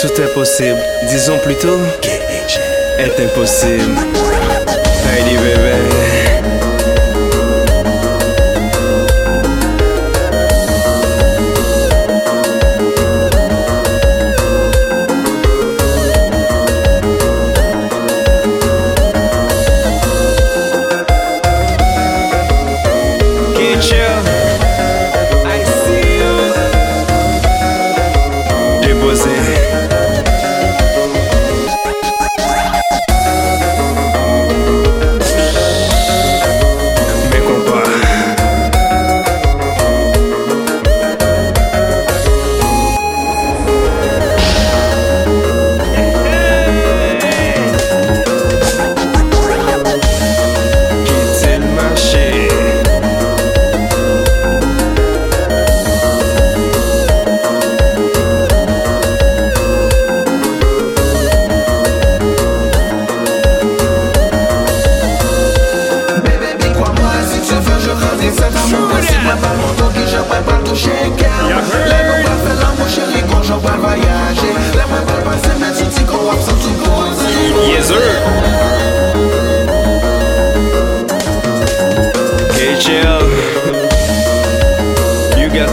tout est possible. Disons plutôt, est impossible. Hey, bébé.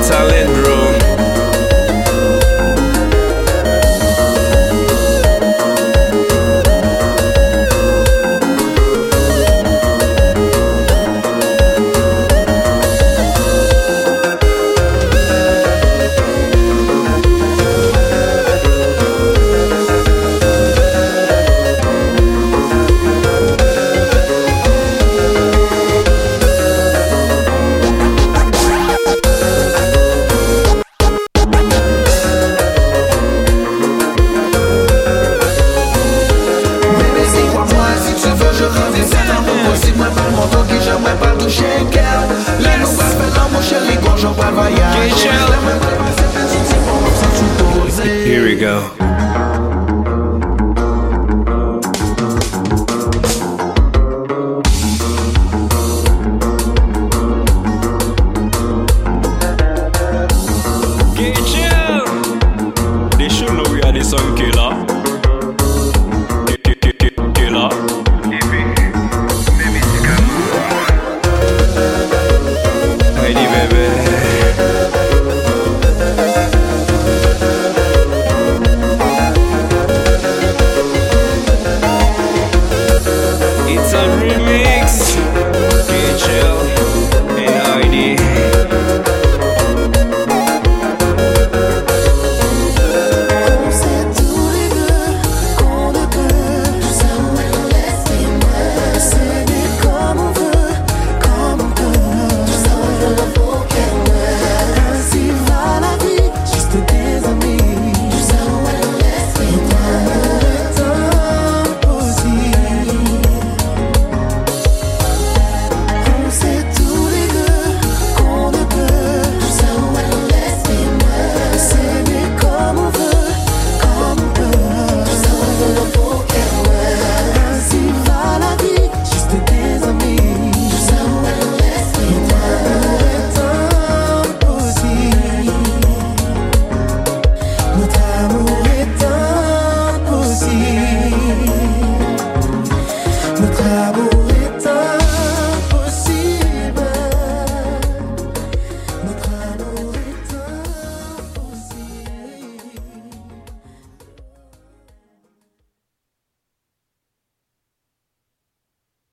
talent ki mwen touche Le nou fè chè li Le mwen fè ti sou doze Here we go. It's a real